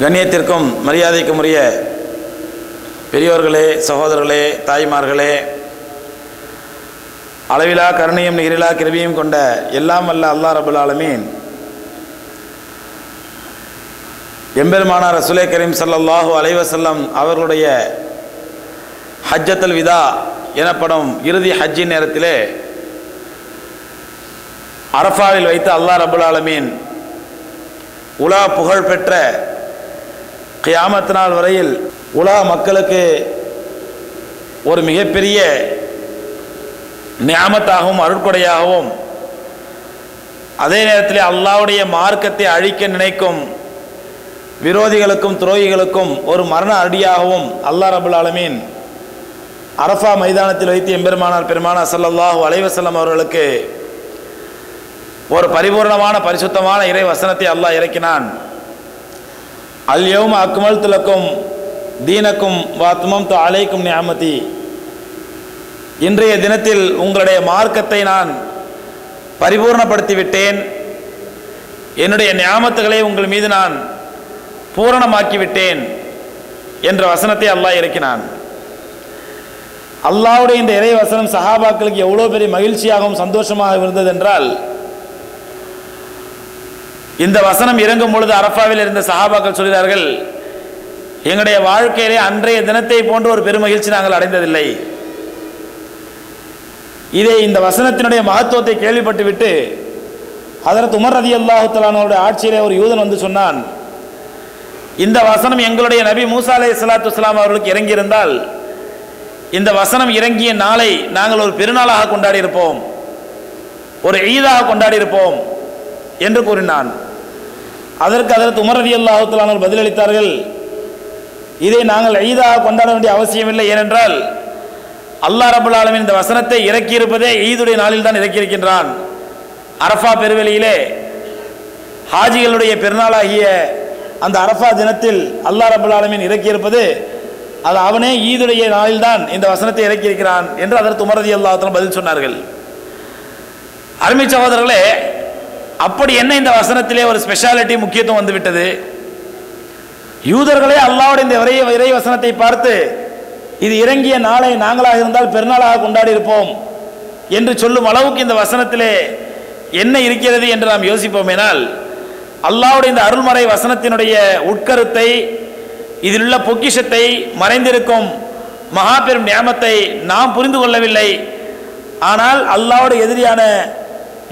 கண்ணியத்திற்கும் மரியாதைக்கும் உரிய பெரியோர்களே சகோதரர்களே தாய்மார்களே அளவிலா கருணையும் நிகரிலா கிருபியும் கொண்ட எல்லாம் வல்ல அல்லா ரபுல் ஆலமீன். எம்பெருமானார் ரசுலே கரீம் ஸல்லல்லாஹு அலைவசல்லம் அவர்களுடைய ஹஜ்ஜத்தல் விதா எனப்படும் இறுதி ஹஜ்ஜின் நேரத்திலே அரஃபாவில் வைத்து அல்லாஹ் ரபுல் ஆலமீன் உலா புகழ் பெற்ற கியாமத் நாள் வரையில் உலக மக்களுக்கு ஒரு மிகப்பெரிய நியாமத்தாகவும் அருட்கொடையாகவும் அதே நேரத்தில் அல்லாவுடைய மார்க்கத்தை அழிக்க நினைக்கும் விரோதிகளுக்கும் துரோகிகளுக்கும் ஒரு மரண அடியாகவும் அல்லா ரபுல் ஆலமீன் அரஃபா மைதானத்தில் வைத்து எம்பெருமானார் பெருமானார் சல்லாஹூ அலைவசல்லம் அவர்களுக்கு ஒரு பரிபூர்ணமான பரிசுத்தமான இறை வசனத்தை அல்லாஹ் இறக்கினான். அல்யவும் அக்மல் துலக்கும் தீனக்கும் வாத்மம் து அலைக்கும் நியாமதி. இன்றைய தினத்தில் உங்களுடைய மார்க்கத்தை நான் பரிபூர்ணப்படுத்திவிட்டேன். என்னுடைய நியாமத்துகளை உங்கள் மீது நான் பூரணமாக்கிவிட்டேன் என்ற வசனத்தை அல்லாஹ் இறக்கினான். அல்லாவுடைய இந்த இறை வசனம் சஹாபாக்களுக்கு எவ்வளோ பெரிய மகிழ்ச்சியாகவும் சந்தோஷமாக இருந்தது என்றால் இந்த வசனம் இறங்கும் பொழுது அரஃபாவில் இருந்த சஹாபாக்கள் சொல்கிறார்கள் எங்களுடைய வாழ்க்கையிலே அன்றைய தினத்தை போன்ற ஒரு பெருமகிழ்ச்சி நாங்கள் அடைந்ததில்லை. இதை இந்த வசனத்தினுடைய மகத்துவத்தை கேள்விப்பட்டு விட்டு அதற்கு உமர் ரதி அல்லாஹுத்தலானோருடைய ஆட்சியிலே ஒரு யூதன் வந்து சொன்னான் இந்த வசனம் எங்களுடைய நபி மூசா அலே சலாத்து இஸ்லாம் அவர்களுக்கு இறங்கியிருந்தால் இந்த வசனம் இறங்கிய நாளை நாங்கள் ஒரு பெருநாளாக கொண்டாடி இருப்போம் ஒரு ஈதாக கொண்டாடி இருப்போம் என்று கூறினான். அதற்கு அதற்கு உமர் ரதி அல்லாஹுத்தலானவர் பதிலளித்தார்கள். இதை நாங்கள் ஈதாக கொண்டாட வேண்டிய அவசியமில்லை. ஏனென்றால் அல்லா ரபுல் ஆலமின் இந்த வசனத்தை இறக்கியிருப்பதே ஈதுடைய நாளில் தான் இறக்கியிருக்கின்றான். அரஃபா பெருவெளியிலே ஹாஜிகளுடைய பெருநாளாகிய அந்த அரஃபா தினத்தில் அல்லா ரபுல் ஆலமின் இறக்கியிருப்பது அது அவனே ஈதுடைய நாளில்தான் இந்த வசனத்தை இறக்கியிருக்கிறான் என்று அதற்கு உமரதி அல்லாஹத்தலம் பதில் சொன்னார்கள். அருமை சகோதரர்களே அப்படி என்ன இந்த வசனத்திலே ஒரு ஸ்பெஷாலிட்டி முக்கியத்துவம் வந்துவிட்டது? யூதர்களே அல்லாவுடைய இந்த இறை இறை வசனத்தை பார்த்து இது இறங்கிய நாளை நாங்களாக இருந்தால் பெருநாளாக கொண்டாடி இருப்போம் என்று சொல்லும் அளவுக்கு இந்த வசனத்திலே என்ன இருக்கிறது என்று நாம் யோசிப்போமேனால் அல்லாவுடைய இந்த அருள்மறை வசனத்தினுடைய உட்கருத்தை இதில் உள்ள பொக்கிஷத்தை மறைந்திருக்கும் மகாபெரும் நியமத்தை நியாமத்தை நாம் புரிந்து கொள்ளவில்லை. ஆனால் அல்லாவுடைய எதிரியான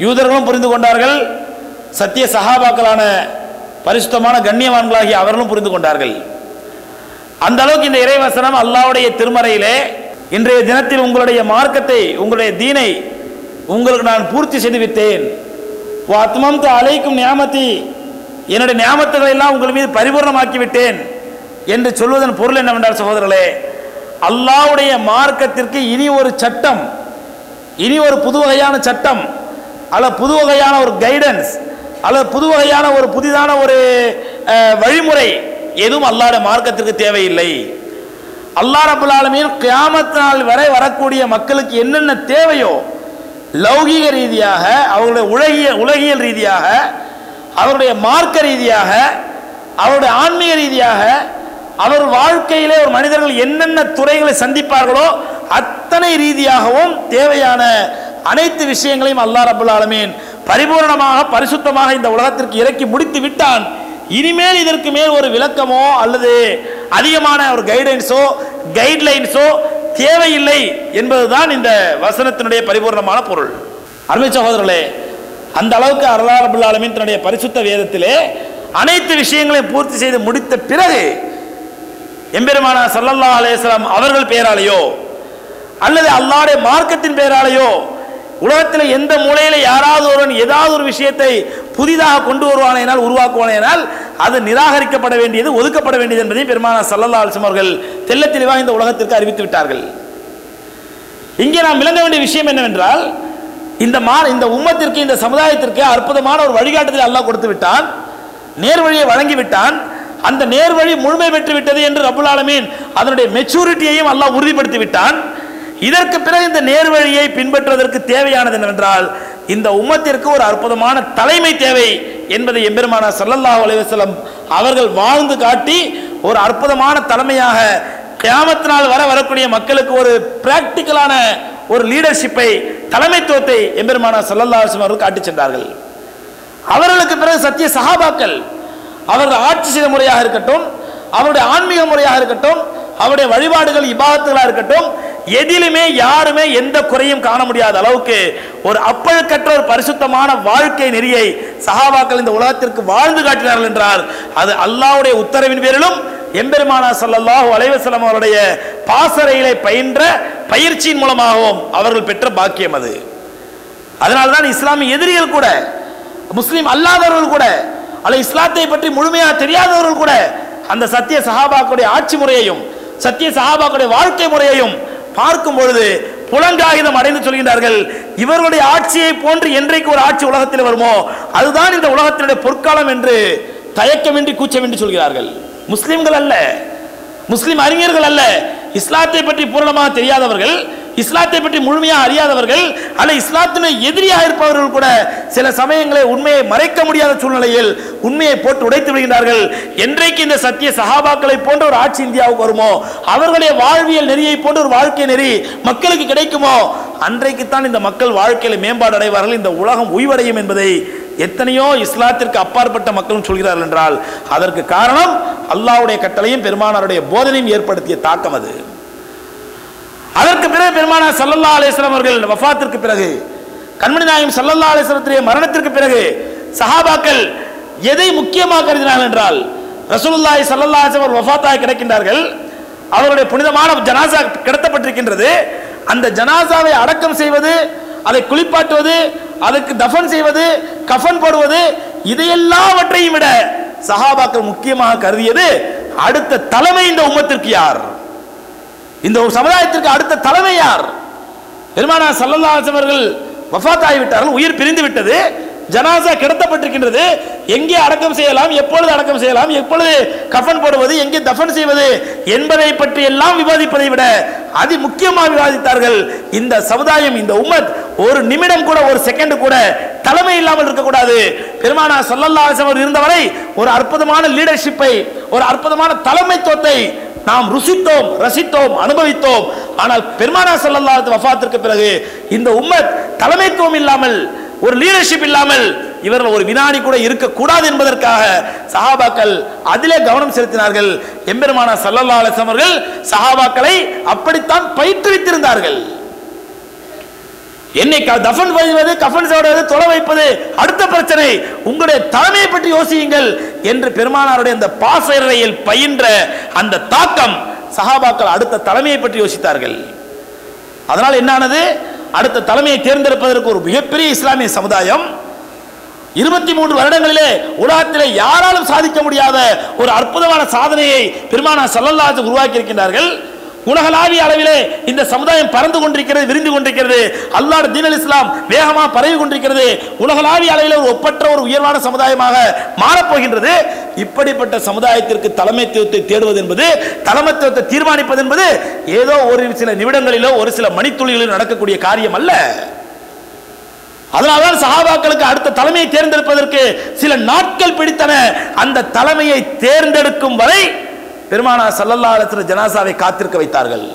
யூதர்களும் புரிந்து கொண்டார்கள். சத்திய சகாபாக்களான பரிசுத்தமான கண்ணியவான்களாகிய அவர்களும் புரிந்து கொண்டார்கள். அந்த அளவுக்கு இந்த இறைவசனம் அல்லாவுடைய திருமறையிலே இன்றைய தினத்தில் உங்களுடைய மார்க்கத்தை உங்களுடைய தீனை உங்களுக்கு நான் பூர்த்தி செய்து விட்டேன் ஆத்மம் அழைக்கும் நியாமத்தி என்னுடைய நியாமத்துகளை எல்லாம் உங்கள் மீது பரிபூர்ணமாக்கி விட்டேன் என்று சொல்வதன் பொருள் என்னவென்றால் சகோதரர்களே அல்லாவுடைய மார்க்கத்திற்கு இனி ஒரு சட்டம் இனி ஒரு புது வகையான சட்டம் அல்ல புது வகையான ஒரு கைடன்ஸ் அல்லது புது வகையான ஒரு புதிதான ஒரு வழிமுறை. எதுவும் அல்லாட மார்க்கத்திற்கு தேவையில்லை. அல்லா ரபுல் ஆலமீன் கியாமத் நாள் வரை வரக்கூடிய மக்களுக்கு என்னென்ன தேவையோ லௌகீக ரீதியாக அவருடைய உலகிய உலகியல் ரீதியாக அவருடைய மார்க்க ரீதியாக அவருடைய ஆன்மீக ரீதியாக அவர் வாழ்க்கையிலே ஒரு மனிதர்கள் என்னென்ன துறைகளை சந்திப்பார்களோ அத்தனை ரீதியாகவும் தேவையான அனைத்து விஷயங்களையும் அல்லா ரபுல் ஆலமீன் பரிபூர்ணமாக பரிசுத்தமாக இந்த உலகத்திற்கு இறக்கி முடித்து விட்டான். இனிமேல் இதற்கு மேல் ஒரு விளக்கமோ அல்லது அதிகமான ஒரு கைடன்ஸோ கைட்லைன்ஸோ தேவையில்லை என்பதுதான் இந்த வசனத்தினுடைய பரிபூர்ணமான பொருள். அருமை சகோதரர்களே அந்த அளவுக்கு அல்லா ரபுல் ஆலமின் தன்னுடைய பரிசுத்த வேதத்திலே அனைத்து விஷயங்களையும் பூர்த்தி செய்து முடித்த பிறகு எம்பெருமான சல்லல்லா அலேஸ்லாம் அவர்கள் பெயராலேயோ அல்லது அல்லாடைய மார்க்கத்தின் பெயராலேயோ உலகத்தில் எந்த மூலையில் யாராவது ஒருவன் ஏதாவது ஒரு விஷயத்தை புதிதாக கொண்டு வருவானேனால் உருவாக்குவானேனால் அது நிராகரிக்கப்பட வேண்டியது ஒதுக்கப்பட வேண்டியது என்பதை பெருமான சல்லல்லா அலிசம் அவர்கள் தெல்ல தெளிவாக இந்த உலகத்திற்கு அறிவித்து விட்டார்கள். இங்கே நாம் விளங்க வேண்டிய விஷயம் என்னவென்றால் இந்த மா இந்த உம்மத்திற்கு இந்த சமுதாயத்திற்கு அற்புதமான ஒரு வழிகாட்டுதலை அல்லாஹ் கொடுத்து விட்டான் நேர்வழியை வழங்கி விட்டான் அந்த நேர்வழி முழுமை பெற்று விட்டது என்று ரபுல் ஆலமீன் அதனுடைய மெச்சூரிட்டியையும் அல்லாஹ் உறுதிப்படுத்தி விட்டான். இதற்கு பிறகு இந்த நேர்வழியை பின்பற்றுவதற்கு தேவையானது என்னவென்றால் இந்த உம்மத்திற்கு ஒரு அற்புதமான தலைமை தேவை என்பதை எம்பெருமான சல்லல்லா அலைவசலம் அவர்கள் வாழ்ந்து காட்டி ஒரு அற்புதமான தலைமையாக கிராமத்தினால் வர வரக்கூடிய மக்களுக்கு ஒரு பிராக்டிக்கலான ஒரு லீடர்ஷிப்பை தலைமைத்துவத்தை எம்பெருமான சல்லல்லா அலிஸ்லாம் அவர்கள் காட்டி சென்றார்கள். அவர்களுக்கு பிறகு சத்திய சகாபாக்கள் அவர்கள் ஆட்சி செய்த முறையாக இருக்கட்டும் அவருடைய ஆன்மீக முறையாக இருக்கட்டும் அவருடைய வழிபாடுகள் இபாதத்துகளாக இருக்கட்டும் எதிலுமே யாருமே எந்த குறையும் காண முடியாத அளவுக்கு ஒரு அப்பழுக்கற்ற ஒரு பரிசுத்தமான வாழ்க்கை நெறியை சஹாபாக்கள் இந்த உலகத்திற்கு வாழ்ந்து காட்டினார்கள் என்றால் அது அல்லாஹ்வுடைய உத்தரவின் பேரிலும் எம்பெருமானா ஸல்லல்லாஹு அலைவசலம் அவருடைய பாசறையிலே பயின்ற பயிற்சியின் மூலமாகவும் அவர்கள் பெற்ற பாக்கியம் அது. அதனால்தான் இஸ்லாமிய எதிரிகள் கூட முஸ்லீம் அல்லாதவர்கள் கூட அல்ல இஸ்லாத்தை பற்றி முழுமையாக தெரியாதவர்கள் கூட அந்த சத்திய சஹாபாக்களுடைய ஆட்சி முறையையும் சத்திய சஹாபாக்குடைய வாழ்க்கை முறையையும் பார்க்கும் பொழுது புலங்காகிதம் அடைந்து சொல்கின்றார்கள். இவர்களுடைய ஆட்சியை போன்று என்றைக்கு ஒரு ஆட்சி உலகத்தில் வருமோ அதுதான் இந்த உலகத்தினுடைய பொற்காலம் என்று தயக்கமின்றி கூச்சமின்றி சொல்கிறார்கள். முஸ்லிம்கள் அல்ல. முஸ்லிம் அறிஞர்கள் அல்ல. இஸ்லாத்தை பற்றி பூரணமாக தெரியாதவர்கள். இஸ்லாத்தை பற்றி முழுமையாக அறியாதவர்கள் அல்ல இஸ்லாத்தின எதிரியாக இருப்பவர்கள் கூட சில சமயங்களை உண்மையை மறைக்க முடியாத சூழ்நிலையில் உண்மையை போட்டு உடைத்து விடுகின்றார்கள். என்றைக்கு இந்த சத்திய சகாபாக்களை போன்ற ஒரு ஆட்சி இந்தியாவுக்கு வருமோ அவர்களுடைய வாழ்வியல் நெறியை போன்ற ஒரு வாழ்க்கை நெறி மக்களுக்கு கிடைக்குமோ அன்றைக்குத்தான் இந்த மக்கள் வாழ்க்கையில் மேம்பாடு அடைவார்கள் இந்த உலகம் உய்வடையும் என்பதை எத்தனையோ இஸ்லாத்திற்கு அப்பாற்பட்ட மக்களும் சொல்கிறார்கள் என்றால் அதற்கு காரணம் அல்லாஹ்வுடைய கட்டளையும் பெருமானாருடைய போதனையும் ஏற்படுத்திய தாக்கம் அது. அதற்கு பிறகு பெருமான சல்லல்லா அலிஸ்லாம் அவர்கள் வஃத்திற்கு பிறகு கண்மணி நாயகம் சல்லல்லா அலிஸ்லத்துடைய மரணத்திற்கு பிறகு சஹாபாக்கள் எதை முக்கியமாக கருதினார்கள் என்றால் ரசூலுல்லாய் சல்லல்லா அலைஹி வஸல்லம் வஃபாத்தாய் கிடக்கின்றார்கள். அவருடைய புனிதமான ஜனாசா கிடத்தப்பட்டிருக்கின்றது. அந்த ஜனாசாவை அடக்கம் செய்வது அதை குளிப்பாட்டுவது அதுக்கு தஃபன் செய்வது கஃபன் போடுவது இதையெல்லாவற்றையும் விட சஹாபாக்கள் முக்கியமாக கருதியது அடுத்த தலைமை இந்த உம்மத்திற்கு யார்? இந்த ஒரு சமுதாயத்திற்கு அடுத்த தலைமை யார்? பெருமானா சல்லல்லாசவர்கள் அவர்கள் விட்டார்கள் உயிர் பிரிந்து விட்டது ஜனாசா கிடத்தப்பட்டிருக்கின்றது. எங்கே அடக்கம் செய்யலாம் எப்பொழுது அடக்கம் செய்யலாம் எப்பொழுது கஃபன் போடுவது எங்கே தஃபன் செய்வது என்பதை பற்றி எல்லாம் விவாதிப்பதை விட அதி முக்கியமாக விவாதித்தார்கள் இந்த சமுதாயம் இந்த உம்மத். ஒரு நிமிடம் கூட ஒரு செகண்ட் கூட தலைமை இல்லாமல் இருக்கக்கூடாது. பெருமானா சொல்லல்லா அவர் இருந்தவரை ஒரு அற்புதமான லீடர்ஷிப்பை ஒரு அற்புதமான தலைமைத்துவத்தை நாம் ருசித்தோம் ரசித்தோம் அனுபவித்தோம். ஆனால் பெருமானா செல்லல்லாத வஃத்திற்கு பிறகு இந்த உம்மத் தலைமைத்துவம் இல்லாமல் ஒரு லீடர்ஷிப் இல்லாமல் இவர்கள் ஒரு வினாடி கூட இருக்கக்கூடாது என்பதற்காக சஹாபாக்கள் அதிலே கவனம் செலுத்தினார்கள். எம்பெருமான சல்லல்லா அலிஸ்லாம் அவர்கள் சஹாபாக்களை அப்படித்தான் பயிற்றுவித்திருந்தார்கள். என்னை தஃபன் செய்வது கஃபன் செய்வது தொலை வைப்பது அடுத்த பிரச்சனை உங்களுடைய தலைமையை பற்றி யோசியுங்கள் என்று பெருமானாருடைய அந்த பாசறையில் பயின்ற அந்த தாக்கம் சஹாபாக்கள் அடுத்த தலைமையை பற்றி யோசித்தார்கள். அதனால் என்னானது? அடுத்த தலைமையை தேர்ந்தெடுப்பதற்கு ஒரு மிகப்பெரிய இஸ்லாமிய சமுதாயம். இருபத்தி மூன்று வருடங்களிலே உலகத்திலே யாராலும் சாதிக்க முடியாத ஒரு அற்புதமான சாதனையை பெருமானா சல்லல்லாஜ் உருவாக்கி இருக்கின்றார்கள் உலகளாவிய அளவிலே இந்த சமுதாயம் பறந்து கொண்டிருக்கிறது விரிந்து கொண்டிருக்கிறது. அல்லாட தீனல் இஸ்லாம் வேகமாக பரவி கொண்டிருக்கிறது. உலகளாவிய அளவில் ஒரு ஒப்பற்ற ஒரு உயர்வான சமுதாயமாக மாறப்போகின்றது இப்படிப்பட்ட சமுதாயத்திற்கு தலைமைத்துவத்தை தேடுவது என்பது தலைமைத்துவத்தை தீர்மானிப்பது என்பது ஏதோ ஒரு சில நிமிடங்களிலோ ஒரு சில மணித்துளிகளிலோ நடக்கக்கூடிய காரியம் அல்ல. அதனால்தான் சஹாபாக்களுக்கு அடுத்த தலைமையை தேர்ந்தெடுப்பதற்கு சில நாட்கள் பிடித்தன. அந்த தலைமையை தேர்ந்தெடுக்கும் வரை பெருமானா சல்லல்லா அலிஸ்ல ஜனாசாவை காத்திருக்க வைத்தார்கள்.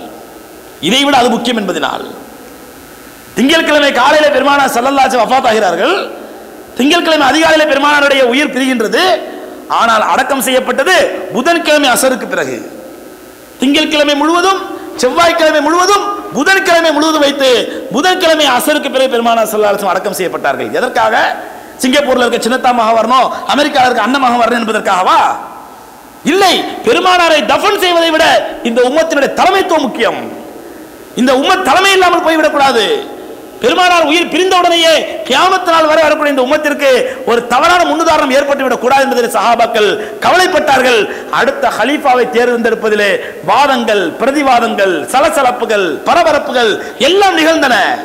இதை விட அது முக்கியம் என்பதனால் திங்கட்கிழமை காலையில் பெருமானா சல்லல்லாச்சு வஃபாத் ஆகிறார்கள் திங்கட்கிழமை அதிகாலையில் பெருமானாருடைய உயிர் பிரிகின்றது. ஆனால் அடக்கம் செய்யப்பட்டது புதன்கிழமை அசருக்கு பிறகு. திங்கட்கிழமை முழுவதும் செவ்வாய்க்கிழமை முழுவதும் புதன்கிழமை முழுவதும் வைத்து புதன்கிழமை அசருக்கு பிறகு பெருமானா சல்லாஹம் அடக்கம் செய்யப்பட்டார்கள். எதற்காக? சிங்கப்பூர்ல இருக்க சின்னத்தாமாக வரணும் அமெரிக்காவில் இருக்க அன்னமாக வரணும் என்பதற்காகவா? இல்லை பெருமானாரை தஃபன் செய்வதை விட இந்த உம்மத்தினுடைய தலைமைத்துவம் முக்கியம். இந்த உம்ம தலைமை இல்லாமல் போய்விடக்கூடாது. பெருமானார் உயிர் பிரிந்த உடனேயே கியாமத்து நாள் வரை வரக்கூடிய இந்த உம்மத்திற்கு ஒரு தவறான முன்னுதாரணம் ஏற்பட்டுவிடக் கூடாது என்பதில் சஹாபாக்கள் கவலைப்பட்டார்கள். அடுத்த ஹலீஃபாவை தேர்ந்தெடுப்பதிலே வாதங்கள் பிரதிவாதங்கள் சலசலப்புகள் பரபரப்புகள் எல்லாம் நிகழ்ந்தன.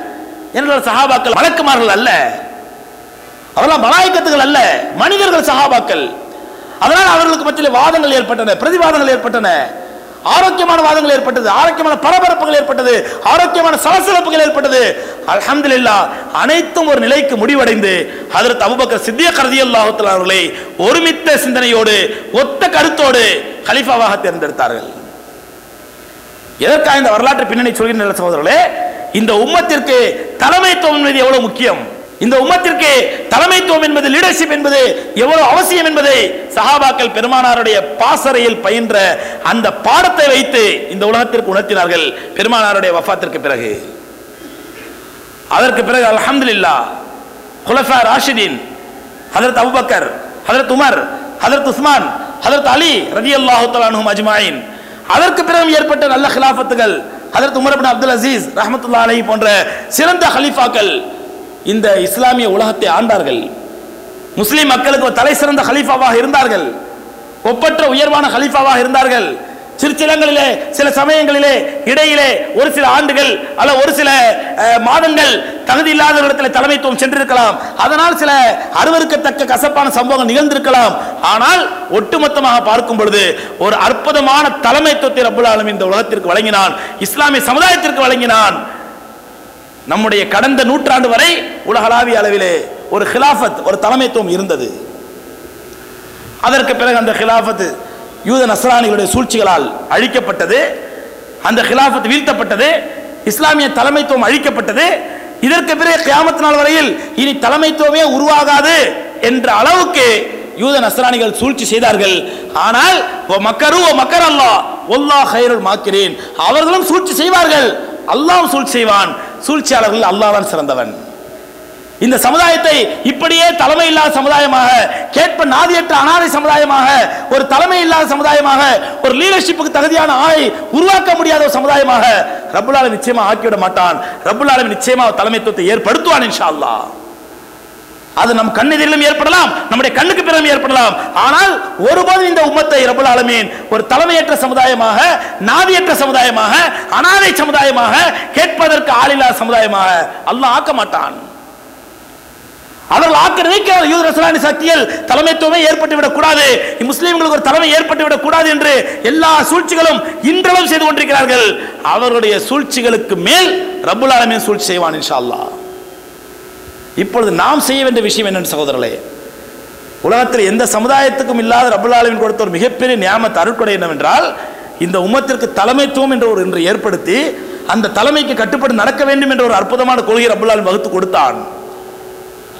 என்றால் சஹாபாக்கள் வழக்குமார்கள் அல்ல. அவெல்லாம் மலாயக்கத்துகள் அல்ல. மனிதர்கள் சஹாபாக்கள். அதனால் அவர்களுக்கு மத்தியில் வாதங்கள் ஏற்பட்டன பிரதிவாதங்கள் ஏற்பட்டன. ஆரோக்கியமான வாதங்கள் ஏற்பட்டது ஆரோக்கியமான பரபரப்புகள் ஏற்பட்டது ஆரோக்கியமான சலசலப்புகள் ஏற்பட்டது. அல்ஹம்துலில்லாஹ் அனைத்தும் ஒரு நிலைக்கு முடிவடைந்து அதற்கு அபூபக்கர் சித்திய கருதி அவர்களை ஒருமித்த சிந்தனையோடு ஒத்த கருத்தோடு கலிஃபாவாக தேர்ந்தெடுத்தார்கள். எதற்காக இந்த வரலாற்று பின்னணி சொல்கின்ற சகோதரர்களே? இந்த உம்மத்திற்கு தலைமைத்துவம் எவ்வளவு முக்கியம்? இந்த உம்மத்திற்கு தலைமைத்துவம் என்பது லீடர்ஷிப் என்பது எவ்வளவு அவசியம் என்பதை சஹாபாக்கள் பெருமானாருடைய பாசறையில் பயின்ற அந்த பாடத்தை வைத்து இந்த உலகத்திற்கு உணர்த்தினார்கள். பெருமானாருடைய வஃபாத்திற்கு பிறகு. அதற்கு பிறகு அல்ஹம்துலில்லாஹ் குலஃபா ராஷிதீன் ஹதரத் அபுபக்கர் ஹதரத் உமர் ஹதரத் உஸ்மான் ஹதரத் அலி ரதி அல்லாஹு அன்ஹும் அஜ்மாயின். அதற்கு பிறகு ஏற்பட்ட நல்ல கிலாஃபத்துகள் ஹதரத் உமர் அப்துல் அசீஸ் ரஹமத்துல்லா அலி போன்ற சிறந்த ஹலீஃபாக்கள் இந்த இஸ்லாமிய உலகத்தை ஆண்டார்கள். முஸ்லிம் மக்களுக்கு ஒரு தலை சிறந்த ஹலீஃபாவாக இருந்தார்கள். ஒப்பற்ற உயர்வான ஹலீஃபாவாக இருந்தார்கள். சிற்சிலங்களிலே சில சமயங்களிலே இடையிலே ஒரு சில ஆண்டுகள் அல்ல ஒரு சில மாதங்கள் தகுதி இல்லாத இடத்துல தலைமைத்துவம் சென்றிருக்கலாம். அதனால் சில அருவருக்கத்தக்க கசப்பான சம்பவங்கள் நிகழ்ந்திருக்கலாம். ஆனால் ஒட்டுமொத்தமாக பார்க்கும் பொழுது ஒரு அற்புதமான தலைமைத்துவத்தை ரப்புல் ஆலமீன் இந்த உலகத்திற்கு வழங்கினான். இஸ்லாமிய சமுதாயத்திற்கு வழங்கினான். நம்முடைய கடந்த நூற்றாண்டு வரை உலகளாவிய அளவிலே ஒரு ஹிலாஃபத் ஒரு தலைமைத்துவம் இருந்தது. அதற்கு பிறகு அந்த ஹிலாஃபத் யூத நசரானிகளுடைய சூழ்ச்சிகளால் அழிக்கப்பட்டது. அந்த ஹிலாஃபத் வீழ்த்தப்பட்டது. இஸ்லாமிய தலைமைத்துவம் அழிக்கப்பட்டது. இதற்கு பிறகு கியாமத் நாள் வரையில் இனி தலைமைத்துவமே உருவாகாது என்ற அளவுக்கு யூத நஸ்ரானிகள் சூழ்ச்சி செய்தார்கள். ஆனால் ஓ மக்கரு ஓ மக்கர் அல்லாஹ் ஒல்லா ஹைருல் மாக்கிறேன் அவர்களும் சூழ்ச்சி செய்வார்கள். அல்லாஹ் சூழ்ச்சி செய்வான். சூழ்ச்சியாளர்கள் அல்லாதான் சிறந்தவன். இந்த சமுதாயத்தை இப்படியே தலைமை இல்லாத சமுதாயமாக கேட்ப நாதியற்ற அனாதை சமுதாயமாக ஒரு தலைமை இல்லாத சமுதாயமாக ஒரு லீடர்ஷிப்புக்கு தகுதியான ஆளை உருவாக்க முடியாத ஒரு சமுதாயமாக ரபுல்லாலும் நிச்சயமா ஆக்கிவிட மாட்டான். ரபுல்லாலும் நிச்சயமா தலைமைத்துவத்தை ஏற்படுத்துவான் இன்ஷா அல்லாஹ். அது நம் கண்ணெதிரிலும் ஏற்படலாம் நம்முடைய கண்ணுக்கு பிறகு ஏற்படலாம். ஆனால் ஒருபோதும் இந்த உம்மத்தை ரபுல் ஆலமீன் ஒரு தலைமையற்ற சமுதாயமாக நாதியற்ற சமுதாயமாக அனாதை சமுதாயமாக கேட்பதற்கு ஆளில்லா சமுதாயமாக அல்லாஹ் ஆக்க மாட்டான். அவர்கள் ஆக்க நினைக்கிறார் யூத ரசலானி சக்தியில் தலைமைத்துவமே ஏற்பட்டு விடக்கூடாது கூடாது. முஸ்லிம்களுக்கு ஒரு தலைமை ஏற்பட்டு விடக்கூடாது என்று எல்லா சூழ்ச்சிகளும் இன்றளவும் செய்து கொண்டிருக்கிறார்கள். அவர்களுடைய சூழ்ச்சிகளுக்கு மேல் ரபுல் ஆலமின் சூழ்ச்சி செய்வான் இன்ஷா அல்லாஹ். இப்பொழுது நாம் செய்ய வேண்டிய விஷயம் என்னன்னு சகோதரர்களே உலகத்தில் எந்த சமுதாயத்துக்கும் இல்லாத ரபுல்லாலுவின் கொடுத்த ஒரு மிகப்பெரிய நியாமத் அருட்கொடை என்னவென்றால் இந்த உம்மத்திற்கு தலைமைத்துவம் என்ற ஒரு இன்று ஏற்படுத்தி அந்த தலைமைக்கு கட்டுப்பட்டு நடக்க வேண்டும் என்ற ஒரு அற்புதமான கொள்கை ரபுல்லாலும் வகுத்து கொடுத்தான்.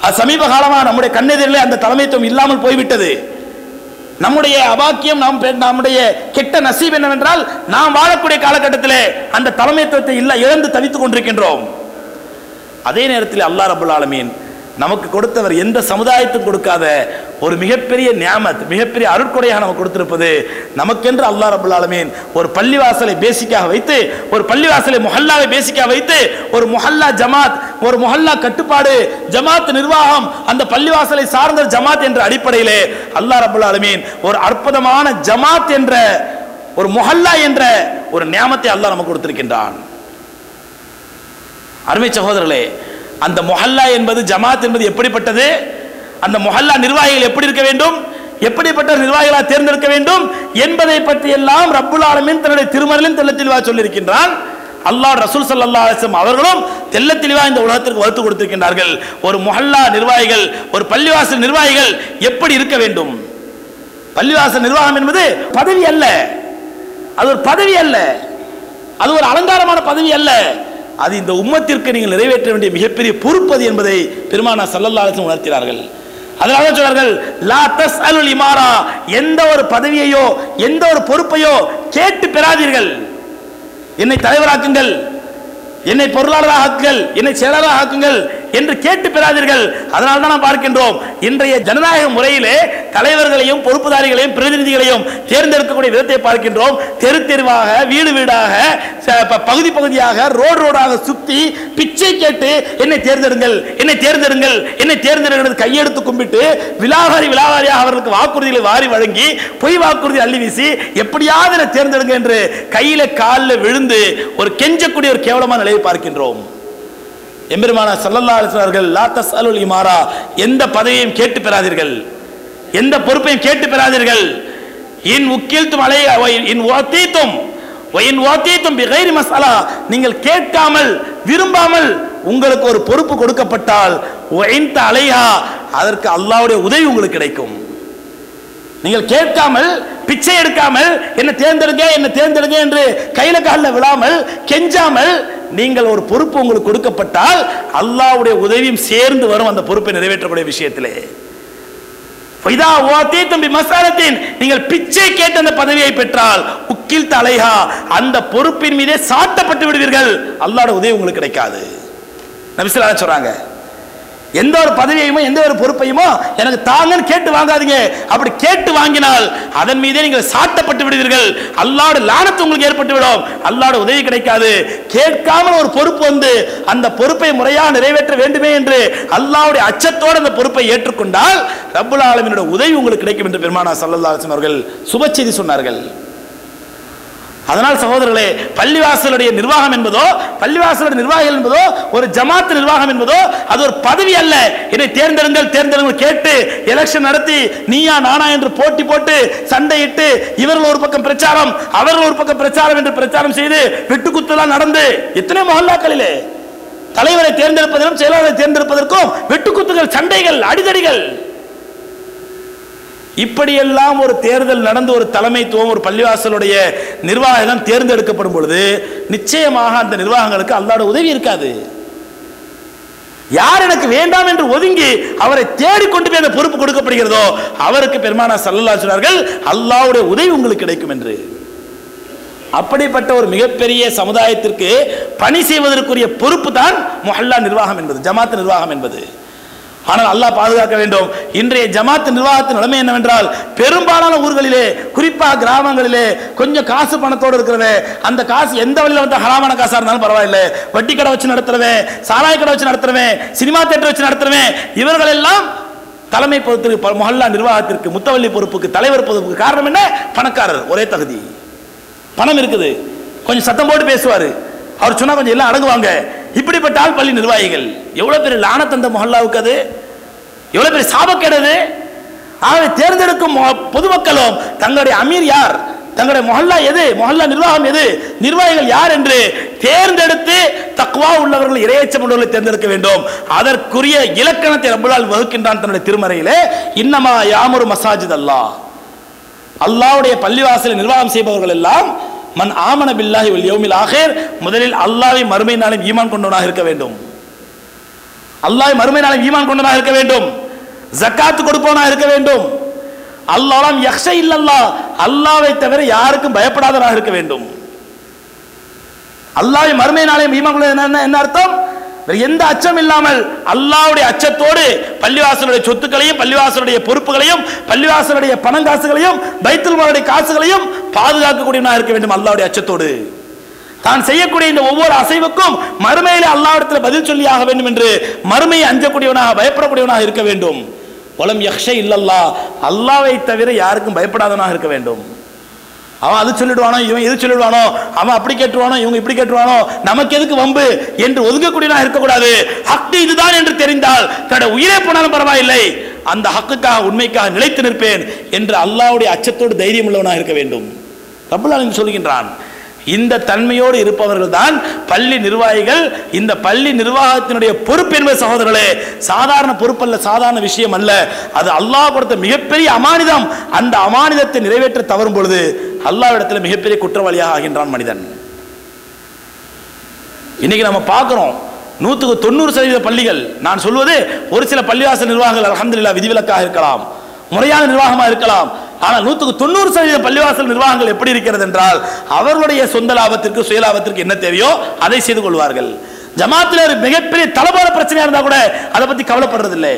அது சமீப காலமாக நம்முடைய கண்ணெதிரிலே அந்த தலைமைத்துவம் இல்லாமல் போய்விட்டது. நம்முடைய அபாக்கியம் நாம் பெ- நம்முடைய கெட்ட நசீப் என்னவென்றால் நாம் வாழக்கூடிய காலகட்டத்திலே அந்த தலைமைத்துவத்தை இல்ல இழந்து தவித்துக் கொண்டிருக்கின்றோம். அதே நேரத்தில் அல்லாஹ் ரபுல் ஆலமீன் நமக்கு கொடுத்தவர் எந்த சமுதாயத்தும் கொடுக்காத ஒரு மிகப்பெரிய நியாமத் மிகப்பெரிய அருட்கொடையாக நமக்கு கொடுத்திருப்பது நமக்கென்று அல்லாஹ் ரபுல் ஆலமீன் ஒரு பள்ளிவாசலை பேசிக்காக வைத்து ஒரு பள்ளிவாசலை முஹல்லாவை பேசிக்காக வைத்து ஒரு முஹல்லா ஜமாத் ஒரு முஹல்லா கட்டுப்பாடு ஜமாத் நிர்வாகம் அந்த பள்ளிவாசலை சார்ந்த ஜமாத் என்ற அடிப்படையிலே அல்லா ரபுல் ஆலமீன் ஒரு அற்புதமான ஜமாத் என்ற ஒரு முஹல்லா என்ற ஒரு நியாமத்தை அல்லாஹ் நமக்கு கொடுத்திருக்கின்றான். அருமை சகோதரர்களே அந்த மொஹல்லா என்பது ஜமாத் என்பது எப்படிப்பட்டது? அந்த மொஹல்லா நிர்வாகிகள் எப்படி இருக்க வேண்டும்? எப்படிப்பட்ட நிர்வாகிகளாக தேர்ந்தெடுக்க வேண்டும்? என்பதை பற்றி எல்லாம் ரப்புல் ஆலமின் தன்னுடைய திருமறையிலும் தெல்ல தெளிவாக சொல்லியிருக்கின்றான். அல்லாஹ் ரசூல் ஸல்லல்லாஹு அலைஹி அவர்களும் தெல்ல தெளிவாக இந்த உலகத்திற்கு வகுத்து கொடுத்திருக்கின்றார்கள். ஒரு மொஹல்லா நிர்வாகிகள் ஒரு பள்ளிவாசல் நிர்வாகிகள் எப்படி இருக்க வேண்டும்? பள்ளிவாசல் நிர்வாகம் என்பது பதவி அல்ல. அது ஒரு பதவி அல்ல. அது ஒரு அலங்காரமான பதவி அல்ல. அது இந்த உம்மத்திற்கு நீங்கள் நிறைவேற்ற வேண்டிய மிகப்பெரிய பொறுப்பது என்பதை பெருமானா சல்லல்லாசன் உணர்த்தினார்கள். அதனால தான் சொன்னார்கள் லா தஸ்அலுல் இமாரா எந்த ஒரு பதவியையோ எந்த ஒரு பொறுப்பையோ கேட்டு பெறாதீர்கள். என்னை தலைவராக்குங்கள் என்னை பொருளாளராக ஆக்குங்கள் என்னை செயலாளராக ஆக்குங்கள் என்று கேட்டு பெறாதீர்கள். அதனால் தான் நாம் பார்க்கின்றோம். இன்றைய ஜனநாயக முறையிலே தலைவர்களையும் பொறுப்புதாரிகளையும் பிரதிநிதிகளையும் தேர்ந்தெடுக்கக்கூடிய விதத்தை பார்க்கின்றோம். தெரு தெருவாக வீடு வீடாக ச- ப- பகுதி பகுதியாக ரோடு ரோடாக சுத்தி பிச்சை கேட்டு என்னை தேர்ந்தெடுங்கள் என்னை தேர்ந்தெடுங்கள் என்னை தேர்ந்தெடுங்கள் கையெடுத்து கும்பிட்டு விலாவாரி விலாவாரியாக அவர்களுக்கு வாக்குறுதிகளை வாரி வழங்கி பொய் வாக்குறுதி அள்ளி வீசி எப்படியாவது என்னை தேர்ந்தெடுங்க என்று கையில காலில் விழுந்து ஒரு கெஞ்சக்கூடிய ஒரு கேவலமான நிலையை பார்க்கின்றோம். எம்பெருமான சல்லல்லா அலிஸ்வர்கள் லா தஸ்அலுல் இமாரா எந்த பதவியையும் கேட்டு பெறாதீர்கள். எந்த பொறுப்பையும் கேட்டு பெறாதீர்கள். இன் உக்கில்த்தும் அலை இன் ஓத்தீத்தும் ஒயின் ஓத்தீத்தும் பிகைரி மசாலா நீங்கள் கேட்காமல் விரும்பாமல் உங்களுக்கு ஒரு பொறுப்பு கொடுக்கப்பட்டால் ஒயின் அலையா அதற்கு அல்லாவுடைய உதவி உங்களுக்கு கிடைக்கும். நீங்கள் கேட்காமல் பிச்சை எடுக்காமல் என்ன தேர்ந்தெடுங்க என்ன தேர்ந்தெடுங்க என்று கையில காலில் விழாமல் கெஞ்சாமல் நீங்கள் ஒரு பொறுப்பு உங்களுக்கு கொடுக்கப்பட்டால் அல்லாவுடைய உதவியும் சேர்ந்து வரும் அந்த பொறுப்பை நிறைவேற்றக்கூடிய விஷயத்திலே. இதா ஓத்தீத்தும் தம்பி மசாலத்தின். நீங்கள் பிச்சை கேட்டு அந்த பதவியை பெற்றால் உக்கில் தலைஹா. அந்த பொறுப்பின் மீதே சாட்டப்பட்டு விடுவீர்கள். அல்லாட உதவி உங்களுக்கு கிடைக்காது. நபிசுல்லா சொல்றாங்க எந்த ஒரு பதவியையுமோ எந்த ஒரு பொறுப்பையுமோ எனக்கு தாங்கன்னு கேட்டு வாங்காதீங்க. அப்படி கேட்டு வாங்கினால் அதன் மீதே நீங்கள் சாட்டப்பட்டு விடுவீர்கள். அல்லாட லானத்து உங்களுக்கு ஏற்பட்டு விடும் அல்லாட உதவி கிடைக்காது. கேட்காமல் ஒரு பொறுப்பு வந்து அந்த பொறுப்பை முறையாக நிறைவேற்ற வேண்டுமே என்று அல்லாவுடைய அச்சத்தோடு அந்த பொறுப்பை ஏற்றுக்கொண்டால் ரப்புல் ஆலமீனோட உதவி உங்களுக்கு கிடைக்கும் என்று பெருமானா சல்லல்லா அவர்கள் சுபச்செய்தி சொன்னார்கள். அதனால் சகோதரர்களே பள்ளிவாசலுடைய நிர்வாகம் என்பதோ பள்ளிவாசலுடைய நிர்வாகிகள் என்பதோ ஒரு ஜமாத்து நிர்வாகம் என்பதோ அது ஒரு பதவி அல்ல. என்னை தேர்ந்தெடுங்கள் தேர்ந்தெடுங்கள் கேட்டு எலெக்ஷன் நடத்தி நீயா நானா என்று போட்டி போட்டு சண்டையிட்டு இவர்கள் ஒரு பக்கம் பிரச்சாரம் அவர்கள் ஒரு பக்கம் பிரச்சாரம் என்று பிரச்சாரம் செய்து வெட்டுக்குத்துலாம் நடந்து எத்தனை மொஹல்லாக்களிலே? தலைவரை தேர்ந்தெடுப்பதற்கும் செயலாளரை தேர்ந்தெடுப்பதற்கும் வெட்டுக்குத்துகள் சண்டைகள் அடிதடிகள். இப்படியெல்லாம் ஒரு தேர்தல் நடந்து ஒரு தலைமைத்துவம் ஒரு பள்ளிவாசலுடைய நிர்வாகம் தேர்ந்தெடுக்கப்படும் பொழுது நிச்சயமாக அந்த நிர்வாகங்களுக்கு அல்லாட உதவி இருக்காது. யார் எனக்கு வேண்டாம் என்று ஒதுங்கி அவரை தேடிக்கொண்டு போய் அந்த பொறுப்பு கொடுக்கப்படுகிறதோ அவருக்கு பெருமானா சல்லல்லா சொன்னார்கள் அல்லாவுடைய உதவி உங்களுக்கு கிடைக்கும் என்று. அப்படிப்பட்ட ஒரு மிகப்பெரிய சமுதாயத்திற்கு பணி செய்வதற்குரிய பொறுப்பு தான் மொஹல்லா நிர்வாகம் என்பது ஜமாத் நிர்வாகம் என்பது. ஆனால் அல்லாஹ் பாதுகாக்க வேண்டும். இன்றைய ஜமாத் நிர்வாகத்தின் நிலைமை என்னவென்றால் பெரும்பாலான ஊர்களிலே குறிப்பாக கிராமங்களிலே கொஞ்சம் காசு பணத்தோடு இருக்கிறவன் அந்த காசு எந்த வழியில் வந்து ஹராமான காசா இருந்தாலும் பரவாயில்லை. வட்டி கடை வச்சு நடத்துறவன் சாராய கடை வச்சு நடத்துறவன் சினிமா தேட்டர் வச்சு நடத்துறவன் இவர்கள் எல்லாம் தலைமை பொறுப்பிற்கு மொஹல்லா நிர்வாகத்திற்கு முத்தவள்ளி பொறுப்புக்கு தலைவர் பொறுப்புக்கு காரணம் என்ன? பணக்காரர். ஒரே தகுதி. பணம் இருக்குது. கொஞ்சம் சத்தம் போட்டு பேசுவாரு. அவர் சொன்னா கொஞ்சம் எல்லாம் அடங்குவாங்க. இப்படிப்பட்ட ஆள் பள்ளி நிர்வாகிகள். எவ்வளவு பெரிய லானத்தந்த மொஹல்லாவுக்கு அது? எவ்வளவு பெரிய சாபக்கேடு ஆகவே தேர்ந்தெடுக்கும் மொ- பொதுமக்களும் தங்களுடைய அமீர் யார்? தங்களுடைய மொஹல்லா எது? மொஹல்லா நிர்வாகம் எது? நிர்வாகிகள் யார் என்று தேர்ந்தெடுத்து தக்குவா உள்ளவர்கள் இரையச்சம் உள்ளவர்களை தேர்ந்தெடுக்க வேண்டும். அதற்குரிய இலக்கணத்தை ரப்பலால் வகுக்கின்றான் தன்னுடைய திருமறையிலே. இன்னமா யாமொரு மசாஜித் அல்லாஹ் அல்லாஹ்வுடைய பள்ளிவாசலை நிர்வாகம் செய்பவர்கள் எல்லாம் மன் ஆமன பில்லாஹி வல் யோமில் ஆகேர் முதலில் அல்லாஹை மறுமை நாளும் ஈமான் கொண்டவனாக இருக்க வேண்டும். அல்லாஹ் மறுமை நாளும் ஈமான் கொண்டவனாக இருக்க வேண்டும். ஜக்காத்து கொடுப்பவனாக இருக்க வேண்டும். அல்லாலாம் யக்ஷ இல்லல்லா. அல்லாவை தவிர யாருக்கும் பயப்படாதவனாக இருக்க வேண்டும். அல்லாஹ் மறுமை நாளையும் ஈமான் கொள்ள என்ன என்ன அர்த்தம்? வேற எந்த அச்சம் இல்லாமல் அல்லாஹ்வுடைய அச்சத்தோடு பள்ளிவாசலுடைய சொத்துக்களையும் பள்ளிவாசலுடைய பொறுப்புகளையும் பள்ளிவாசலுடைய பணங்காசுகளையும் பைத்துல் மாலுடைய காசுகளையும் பாதுகாக்கக்கூடியவனாக இருக்க வேண்டும் அல்லாவுடைய அச்சத்தோடு. தான் செய்யக்கூடிய இந்த ஒவ்வொரு அசைவுக்கும் மறுமையிலே அல்லாவிடத்தில் பதில் சொல்லி ஆக வேண்டும் என்று மறுமையை அஞ்சக்கூடியவனாக பயப்படக்கூடியவனாக இருக்க வேண்டும். வலம் யக்ஷ இல்லல்லா அல்லாவை தவிர யாருக்கும் பயப்படாதவனாக இருக்க வேண்டும். அவன் அது சொல்லிடுவானோ இவன் இது சொல்லிடுவானோ அவன் அப்படி கேட்டுருவானோ இவங்க இப்படி கேட்டுருவானோ நமக்கு எதுக்கு வம்பு என்று ஒதுக்கக்கூடியனா இருக்கக்கூடாது. ஹக்கு இதுதான் என்று தெரிந்தால் தன்னுடைய உயிரே போனாலும் பரவாயில்லை. அந்த ஹக்குக்காக உண்மைக்காக நிலைத்து நிற்பேன் என்று அல்லாஹ்வுடைய அச்சத்தோடு தைரியம் உள்ளவனாக இருக்க வேண்டும். ரபுல்லாலின் சொல்கின்றான் இந்த தன்மையோடு இருப்பவர்கள் தான் பள்ளி நிர்வாகிகள். இந்த பள்ளி நிர்வாகத்தினுடைய பொறுப்பு என்பது சகோதரர்களே சாதாரண பொறுப்பல்ல சாதாரண விஷயம் அல்ல. அது அல்லாஹ் கொடுத்த மிகப்பெரிய அமானிதம். அந்த அமானிதத்தை நிறைவேற்ற தவறும் பொழுது அல்லாவிடத்தில் மிகப்பெரிய குற்றவாளியாக ஆகின்றான் மனிதன். இன்னைக்கு நம்ம பார்க்குறோம் நூற்றுக்கு தொண்ணூறு சதவீத பள்ளிகள். நான் சொல்வது ஒரு சில பள்ளிவாசல் நிர்வாகங்கள் அலமதுல்லா விதிவிலக்காக இருக்கலாம் முறையான நிர்வாகமாக இருக்கலாம். ஆனால் நூற்றுக்கு தொண்ணூறு சதவீத பள்ளிவாசல் நிர்வாகங்கள் எப்படி இருக்கிறது என்றால் அவர்களுடைய சொந்த லாபத்திற்கு சுய லாபத்திற்கு என்ன தேவையோ அதை செய்து கொள்வார்கள். ஜமாத்தில் ஒரு மிகப்பெரிய தலபார பிரச்சனையா இருந்தா கூட அதை பத்தி கவலைப்படுறதில்லை.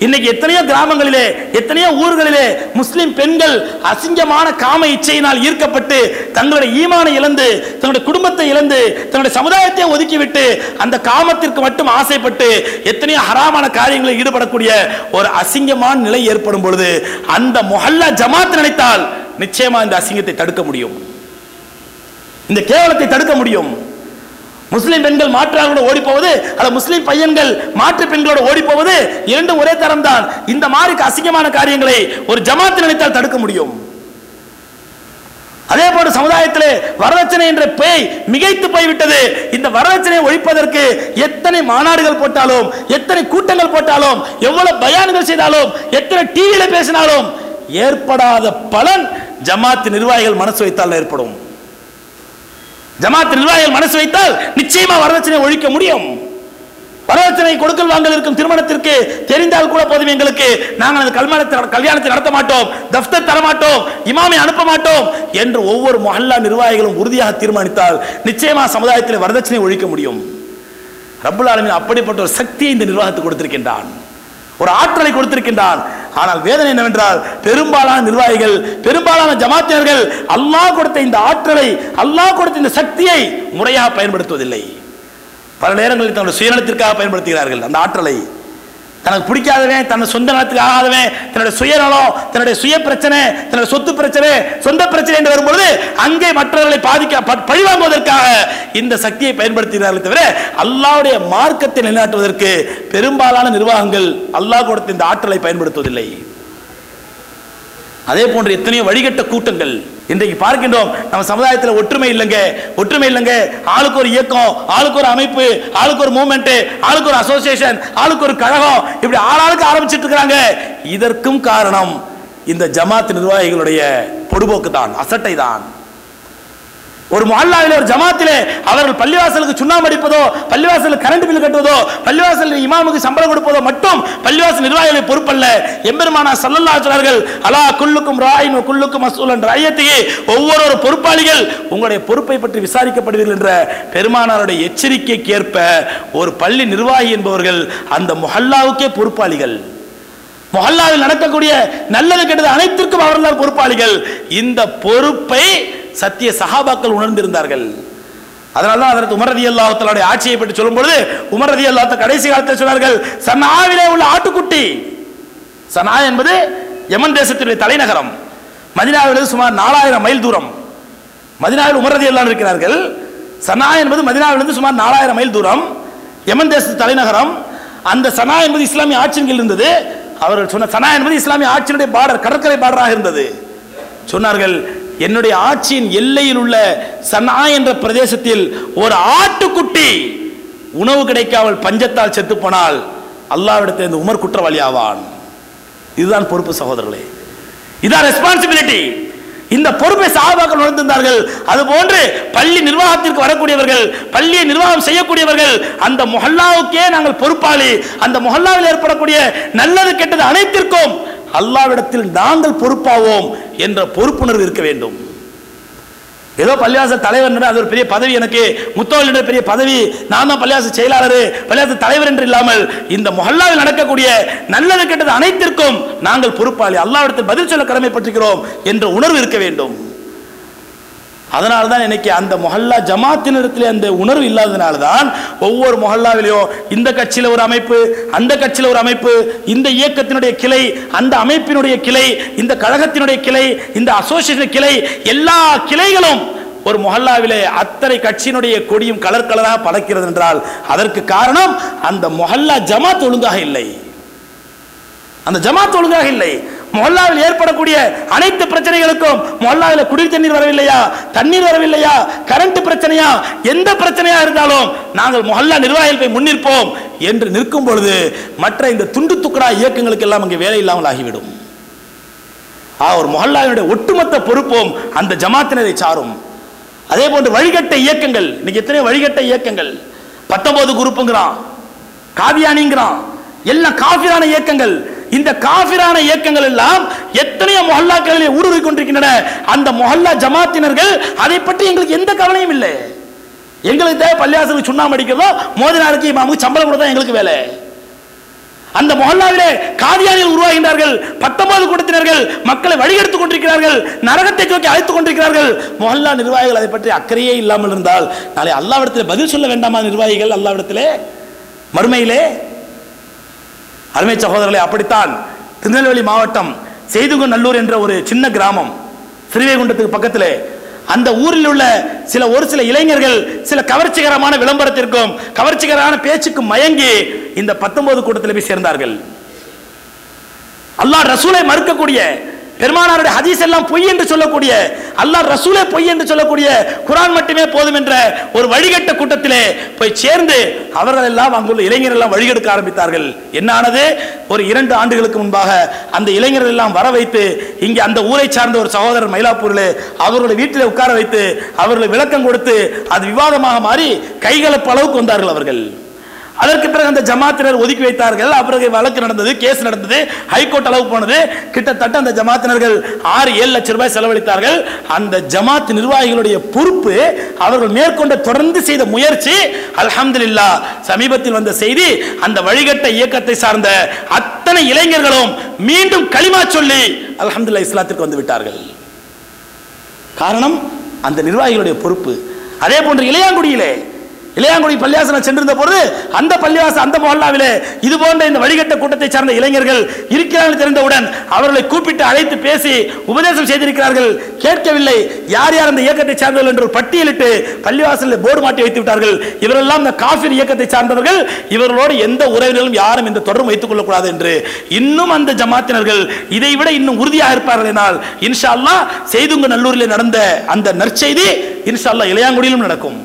இன்னைக்கு எத்தனையோ கிராமங்களிலே எத்தனையோ ஊர்களிலே முஸ்லிம் பெண்கள் அசிங்கமான காம இச்சையினால் ஈர்க்கப்பட்டு தங்களுடைய ஈமானை இழந்து தன்னுடைய குடும்பத்தை இழந்து தன்னுடைய சமுதாயத்தை ஒதுக்கிவிட்டு அந்த காமத்திற்கு மட்டும் ஆசைப்பட்டு எத்தனையோ ஹராமான காரியங்களில் ஈடுபடக்கூடிய ஒரு அசிங்கமான நிலை ஏற்படும் பொழுது அந்த மொஹல்லா ஜமாத் நினைத்தால் நிச்சயமா இந்த அசிங்கத்தை தடுக்க முடியும். இந்த கேவலத்தை தடுக்க முடியும். முஸ்லீம் பெண்கள் மாற்றார்களோட ஓடி போவது அல்ல முஸ்லீம் பையன்கள் மாற்று பெண்களோட ஓடி போவது இரண்டும் ஒரே தரம் தான் இந்த மாதிரி அசிங்கமான காரியங்களை ஒரு ஜமாத்து நினைத்தால் தடுக்க முடியும். அதே போல சமுதாயத்திலே வரதட்சணை என்ற பேய் மிகைத்து போய்விட்டது. இந்த வரதட்சணையை ஒழிப்பதற்கு எத்தனை மாநாடுகள் போட்டாலும் எத்தனை கூட்டங்கள் போட்டாலும் எவ்வளவு பயான்கள் செய்தாலும் எத்தனை டிவியில பேசினாலும் ஏற்படாத பலன் ஜமாத்து நிர்வாகிகள் மனசு வைத்தால் ஏற்படும். ஜமாத் நிர்வாகிகள் மனசு வைத்தால் நிச்சயமா வரதட்சணை ஒழிக்க முடியும். வரதட்சணை கொடுக்கல் வாங்கல் இருக்கும் திருமணத்திற்கு தெரிந்தால் கூட போதும் எங்களுக்கு. நாங்கள் அந்த கல்யாணத்தை கல்யாணத்தை நடத்த மாட்டோம் தஃப்தர் தர மாட்டோம் இமாமை அனுப்ப மாட்டோம் என்று ஒவ்வொரு மஹல்லா நிர்வாகிகளும் உறுதியாக தீர்மானித்தால் நிச்சயமா சமுதாயத்தில் வரதட்சணை ஒழிக்க முடியும். ரபுல் ஆலமின் அப்படிப்பட்ட ஒரு சக்தியை இந்த நிர்வாகத்துக்கு கொடுத்திருக்கின்றான். ஒரு ஆற்றலை கொடுத்திருக்கின்றான் ஆனால் வேதனை என்னவென்றால் பெரும்பாலான நிர்வாகிகள் பெரும்பாலான ஜமாத்தியர்கள் அல்லாஹ் கொடுத்த இந்த ஆற்றலை அல்லாஹ் கொடுத்த இந்த சக்தியை முறையாக பயன்படுத்துவதில்லை. பல நேரங்களில் தன்னுடைய சுயநலத்திற்காக பயன்படுத்துகிறார்கள் அந்த ஆற்றலை. தனக்கு பிடிக்காதவன் தன்னை சொந்த நலத்துக்கு ஆகாதவன் தன்னுடைய சுயநலம் தன்னுடைய சுய பிரச்சனை தன்னுடைய சொத்து பிரச்சனை சொந்த பிரச்சனை என்று வரும்பொழுது அங்கே மற்றவர்களை பாதிக்க பழிவாங்குவதற்காக இந்த சக்தியை பயன்படுத்துகிறார்கள் தவிர அல்லாவுடைய மார்க்கத்தை நிலைநாட்டுவதற்கு பெரும்பாலான நிர்வாகங்கள் அல்லாஹ் கொடுத்த இந்த ஆற்றலை பயன்படுத்துவதில்லை. அதே போன்று எத்தனையோ வழிகட்ட கூட்டங்கள் இன்றைக்கு பார்க்கின்றோம். நம்ம சமுதாயத்தில் ஒற்றுமை இல்லைங்க. ஒற்றுமை இல்லைங்க. ஆளுக்கு ஒரு இயக்கம் ஆளுக்கு ஒரு அமைப்பு ஆளுக்கு ஒரு மூமெண்ட் ஆளுக்கு ஒரு அசோசியேஷன் ஆளுக்கு ஒரு கழகம் இப்படி ஆளாளுக்கு ஆரம்பிச்சிட்டு இருக்கிறாங்க. இதற்கும் காரணம் இந்த ஜமாத் நிர்வாகிகளுடைய பொடுபோக்கு தான் அசட்டை தான் ஒரு மஹல்லாவிலே ஒரு ஜமாத்திலே அவர்கள் பள்ளிவாசலுக்கு சுண்ணாம்பு அடிப்பதோ பள்ளிவாசலுக்கு கரண்ட் பில் கட்டுவதோ பள்ளிவாசல் இமாமுக்கு சம்பளம் கொடுப்பதோ மட்டும் பள்ளிவாசல் நிர்வாகிகளை பொறுப்பல்ல. எம்பெருமானா சல்லல்லா சொன்னார்கள் அலா குல்லுக்கும் ராயின் குல்லுக்கும் அசூல் என்ற ஐயத்தையே ஒவ்வொரு பொறுப்பாளிகள் உங்களுடைய பொறுப்பை பற்றி விசாரிக்கப்படுவீர்கள் என்ற பெருமானாருடைய எச்சரிக்கைக்கு ஏற்ப ஒரு பள்ளி நிர்வாகி என்பவர்கள் அந்த முஹல்லாவுக்கே பொறுப்பாளிகள். மொஹல்லாவில் நடக்கக்கூடிய நல்லது கெட்டது அனைத்திற்கும் அவர்கள் பொறுப்பாளிகள். இந்த பொறுப்பை சத்திய சஹாபாக்கள் உணர்ந்திருந்தார்கள். அதனால தான் அதற்கு உமரதி ரதி அல்லாஹத்தலுடைய ஆட்சியை பற்றி சொல்லும்பொழுது பொழுது உமரதி அல்லாத்த கடைசி காலத்தில் சொன்னார்கள் சனாவிலே உள்ள ஆட்டுக்குட்டி. சனா என்பது யமன் தேசத்தினுடைய தலைநகரம். மதினாவிலிருந்து சுமார் நாலாயிரம் மைல் தூரம். மதினாவில் உமரதி ரதி இருக்கிறார்கள். சனா என்பது மதினாவிலிருந்து சுமார் நாலாயிரம் மைல் தூரம். யமன் தேசத்து தலைநகரம். அந்த சனா என்பது இஸ்லாமிய ஆட்சியின் கீழ் இருந்தது. அவர்கள் சொன்ன சனா என்பது இஸ்லாமிய ஆட்சியினுடைய பார்டர் கடற்கரை பார்டராக இருந்தது. சொன்னார்கள் என்னுடைய ஆட்சியின் எல்லையில் உள்ள சனா என்ற பிரதேசத்தில் ஒரு ஆட்டுக்குட்டி உணவு கிடைக்காமல் பஞ்சத்தால் செத்து போனால் அல்லாவிடத்தில் இந்த உமர் குற்றவாளி ஆவான் இதுதான் பொறுப்பு சகோதரர்களே. இதான் ரெஸ்பான்சிபிலிட்டி இந்த பொறுப்பை சாபாக்கள் உணர்ந்திருந்தார்கள். அதுபோன்று பள்ளி நிர்வாகத்திற்கு வரக்கூடியவர்கள் பள்ளியை நிர்வாகம் செய்யக்கூடியவர்கள் அந்த மொஹல்லாவுக்கே நாங்கள் பொறுப்பாளி. அந்த மொஹல்லாவில் ஏற்படக்கூடிய நல்லது கெட்டது அனைத்திற்கும் அல்லாவிடத்தில் நாங்கள் பொறுப்பாவோம் என்ற பொறுப்புணர்வு இருக்க வேண்டும். ஏதோ பள்ளியாச தலைவர் அது ஒரு பெரிய பதவி எனக்கு. முத்தோல் என்ற பெரிய பதவி. நான் தான் பள்ளிவாசல் செயலாளர். பள்ளியாச தலைவர் என்று இல்லாமல் இந்த மொஹல்லாவில் நடக்கக்கூடிய நல்லது கெட்டது அனைத்திற்கும் நாங்கள் பொறுப்பாளி. அல்லாவிடத்தில் பதில் சொல்ல கடமைப்பட்டிருக்கிறோம் என்ற உணர்வு இருக்க வேண்டும். அதனால தான் இன்னைக்கு அந்த மொஹல்லா ஜமாத்தினிடத்தில் அந்த உணர்வு இல்லாததுனால தான் ஒவ்வொரு மொஹல்லாவிலையும் இந்த கட்சியில் ஒரு அமைப்பு அந்த கட்சியில் ஒரு அமைப்பு இந்த இயக்கத்தினுடைய கிளை அந்த அமைப்பினுடைய கிளை இந்த கழகத்தினுடைய கிளை இந்த அசோசியேஷன் கிளை எல்லா கிளைகளும் ஒரு மொஹல்லாவிலே அத்தனை கட்சியினுடைய கொடியும் கலர் கலராக பறக்கிறது என்றால் அதற்கு காரணம் அந்த மொஹல்லா ஜமாத் ஒழுங்காக இல்லை. அந்த ஜமாத் ஒழுங்காக இல்லை. மொல்லாவில் ஏற்படக்கூடிய அனைத்து பிரச்சனைகளுக்கும் மொல்லாவில் குடிர் தண்ணீர் வரவில்லையா? தண்ணீர் வரவில்லையா? கரண்ட் பிரச்சனையா? எந்த பிரச்சனையா இருந்தாலும் நாங்கள் மொஹல்லா நிர்வாகிகள் போய் முன்னிற்போம் என்று நிற்கும் பொழுது மற்ற இந்த துண்டு துக்கடா இயக்கங்களுக்கு எல்லாம் அங்கே வேலை இல்லாமல் ஆகிவிடும். அவர் ஒரு மொஹல்லாவினுடைய ஒட்டுமொத்த பொறுப்பும் அந்த ஜமாத்தினரை சாரும். அதே போன்று வழிகட்ட இயக்கங்கள் இன்னைக்கு எத்தனை வழிகட்ட இயக்கங்கள். பத்தொன்பது குரூப்புங்கிறான் காவியானிங்கிறான் எல்லாம் காஃபியான இயக்கங்கள். இந்த காபிரான இயக்கங்கள் எல்லாம் எத்தனையோ மொஹல்லாக்களிலே ஊடுருவி கொண்டிருக்கின்றன. அந்த மொஹல்லா ஜமாத்தினர்கள் அதை பற்றி எங்களுக்கு எந்த கவலையும் இல்லை. எங்களுக்கு தேவை பள்ளியாசலுக்கு சுண்ணாம்பு அடிக்கிறதோ மோதினாருக்கு இமாமுக்கு சம்பளம் கொடுத்தா எங்களுக்கு வேலை. அந்த மொஹல்லாவிலே காதியாரிகள் உருவாகின்றார்கள் பத்தொன்பது கூட்டத்தினர்கள் மக்களை வழிகெடுத்துக் கொண்டிருக்கிறார்கள் நரகத்தை நோக்கி அழைத்துக் கொண்டிருக்கிறார்கள். மொஹல்லா நிர்வாகிகள் அதை பற்றி அக்கறையே இல்லாமல் இருந்தால் நாளை அல்லாவிடத்தில் பதில் சொல்ல வேண்டாமா நிர்வாகிகள் அல்லாவிடத்திலே? மறுமையிலே? அருமை சகோதரர்களை அப்படித்தான் திருநெல்வேலி மாவட்டம் செய்துகுநல்லூர் என்ற ஒரு சின்ன கிராமம் ஸ்ரீவைகுண்டத்துக்கு பக்கத்தில். அந்த ஊரில் உள்ள சில ஒரு சில இளைஞர்கள் சில கவர்ச்சிகரமான விளம்பரத்திற்கும் கவர்ச்சிகரமான பேச்சுக்கும் மயங்கி இந்த பத்தொன்பது கூட்டத்தில் போய் சேர்ந்தார்கள். அல்லாஹ் ரசூலை மறுக்கக்கூடிய பெருமானாருடைய ஹதீஸ் எல்லாம் பொய் என்று சொல்லக்கூடிய அல்லாஹ் ரசூலே பொய் என்று சொல்லக்கூடிய குரான் மட்டுமே போதும் என்ற ஒரு வழிகட்ட கூட்டத்திலே போய் சேர்ந்து அவர்கள் எல்லாம் அங்குள்ள இளைஞர் எல்லாம் வழிகெடுக்க ஆரம்பித்தார்கள். என்ன ஆனது? ஒரு இரண்டு ஆண்டுகளுக்கு முன்பாக அந்த இளைஞர்கள் எல்லாம் வர வைத்து இங்கே அந்த ஊரை சார்ந்த ஒரு சகோதரர் மயிலாப்பூரில் அவர்களுடைய வீட்டில் உட்கார வைத்து அவர்களை விளக்கம் கொடுத்து அது விவாதமாக மாறி கைகளை அளவுக்கு வந்தார்கள் அவர்கள். அதற்கு பிறகு அந்த ஜமாத்தினர் ஒதுக்கி வைத்தார்கள். அப்புறம் வழக்கு நடந்தது கேஸ் நடந்தது ஹைகோர்ட் அளவு போனது. கிட்டத்தட்ட அந்த ஜமாத்தினர்கள் ஆறு ஏழு லட்சம் ரூபாய் செலவழித்தார்கள். அந்த ஜமாத் நிர்வாகிகளுடைய பொறுப்பு அவர்கள் மேற்கொண்ட தொடர்ந்து செய்த முயற்சி அல்ஹம்துலில்லா சமீபத்தில் வந்த செய்தி அந்த வழிகட்ட இயக்கத்தை சார்ந்த அத்தனை இளைஞர்களும் மீண்டும் களிமா சொல்லி அல்ஹம்துல்லா இஸ்லாத்திற்கு வந்து விட்டார்கள். காரணம் அந்த நிர்வாகிகளுடைய பொறுப்பு. அதே போன்று இளையாங்குடியிலே இளையாங்குடி பள்ளியாசனம் சென்றிருந்த பொழுது அந்த பள்ளிவாச அந்த மொஹல்லாவிலே இது போன்ற இந்த வழிகட்ட கூட்டத்தை சார்ந்த இளைஞர்கள் இருக்கிறார்கள் தெரிந்தவுடன் அவர்களை கூப்பிட்டு அழைத்து பேசி உபதேசம் செய்திருக்கிறார்கள். கேட்கவில்லை. யார் யார் அந்த இயக்கத்தை சார்ந்தவர்கள் என்று ஒரு பட்டியலிட்டு பள்ளிவாசலில் போர்டு மாட்டி வைத்து விட்டார்கள். இவரெல்லாம் இந்த காஃபிர் இயக்கத்தை சார்ந்தவர்கள். இவர்களோடு எந்த உறவினரும் யாரும் இந்த தொடர்பு வைத்துக் கொள்ளக்கூடாது என்று இன்னும் அந்த ஜமாத்தினர்கள் இதை விட இன்னும் உறுதியாக இருப்பார்கள் என்றால் இன்ஷா அல்லாஹ் செய்துங்க நல்லூரில் நடந்த அந்த நற்செய்தி இன்ஷா அல்லா இளையாங்குடியிலும் நடக்கும்.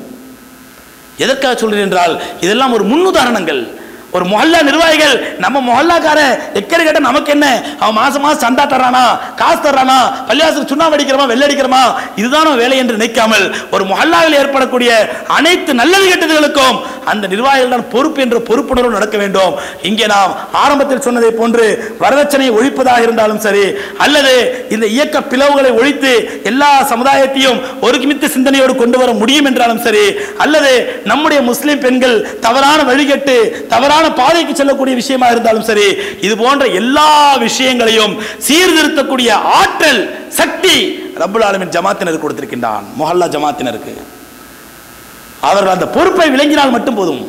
எதற்காக சொல்கிறேன் என்றால் இதெல்லாம் ஒரு முன்னுதாரணங்கள். ஒரு மொஹல்லா நிர்வாகிகள் நம்ம மொஹல்லாக்கார எக்கரை கேட்ட நமக்கு என்ன? அவன் மாசம் மாசம் சந்தா தர்றானா? காசு தர்றானா? பள்ளிவாசல் சுண்ணாம்பு அடிக்கிறமா வெள்ளை அடிக்கிறமா இதுதான் வேலை என்று நினைக்காமல் ஒரு மொஹல்லாவில் ஏற்படக்கூடிய அனைத்து நல்லது கெட்டதுகளுக்கும் அந்த நிர்வாகிகள் தான் பொறுப்பு என்ற பொறுப்புணர்வு நடக்க வேண்டும். இங்கே நாம் ஆரம்பத்தில் சொன்னதை போன்று வரதட்சணையை ஒழிப்பதாக இருந்தாலும் சரி அல்லது இந்த இயக்க பிளவுகளை ஒழித்து எல்லா சமுதாயத்தையும் ஒருமித்த சிந்தனையோடு கொண்டு வர முடியும் என்றாலும் சரி அல்லது நம்முடைய முஸ்லிம் பெண்கள் தவறான வழிகட்டு தவறான பாதைக்கு செல்லக்கூடிய விஷயமா இருந்தாலும் சரி இது போன்ற எல்லா விஷயங்களையும் சீர்திருத்தக்கூடிய ஆற்றல் சக்தி ரபுல் ஆலமின் ஜமாத்தினருக்கு கொடுத்திருக்கின்றான். மொஹல்லா ஜமாத்தினருக்கு. அவர்கள் அந்த பொறுப்பை விளங்கினால் மட்டும் போதும்.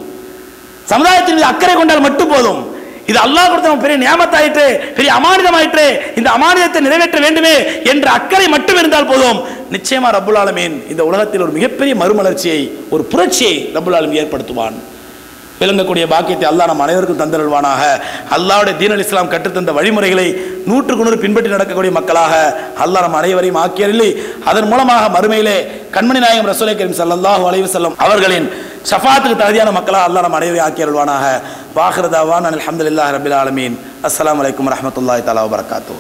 சமுதாயத்தின் மீது அக்கறை கொண்டால் மட்டும் போதும். இது அல்லாஹ் கொடுத்த பெரிய நியமத்தாயிற்று பெரிய அமானிதமாயிற்று இந்த அமானிதத்தை நிறைவேற்ற வேண்டுமே என்ற அக்கறை மட்டும் இருந்தால் போதும். நிச்சயமா ரபுல் ஆலமீன் இந்த உலகத்தில் ஒரு மிகப்பெரிய மறுமலர்ச்சியை ஒரு புரட்சியை ரபுல் ஆலமின் ஏற்படுத்துவான். விளங்கக்கூடிய பாக்கியத்தை அல்லாஹ் நம் அனைவருக்கும் தந்தருள்வானாக. தீன் தீனல் இஸ்லாம் கற்றுத்தந்த வழிமுறைகளை நூற்றுக்கு நூறு பின்பற்றி நடக்கக்கூடிய மக்களாக அல்லா நம் அனைவரையும் ஆக்கியரில்லை அதன் மூலமாக மறுமையிலே கண்மணி நாயகம் ரசோலை கரீம் சல்லாஹூ அலைவு செல்லும் அவர்களின் ஷஃபாத்துக்கு தகுதியான மக்களாக அல்லாஹ் நம் அனைவரையும் ஆக்கியருள்வானாக. வாஹிரதாவான் அலமதுல்லா ரபில் ஆலமீன். அஸ்லாம் அலைக்கும் வரஹ்மத்துல்லாஹி தலா வபரகாத்துஹு.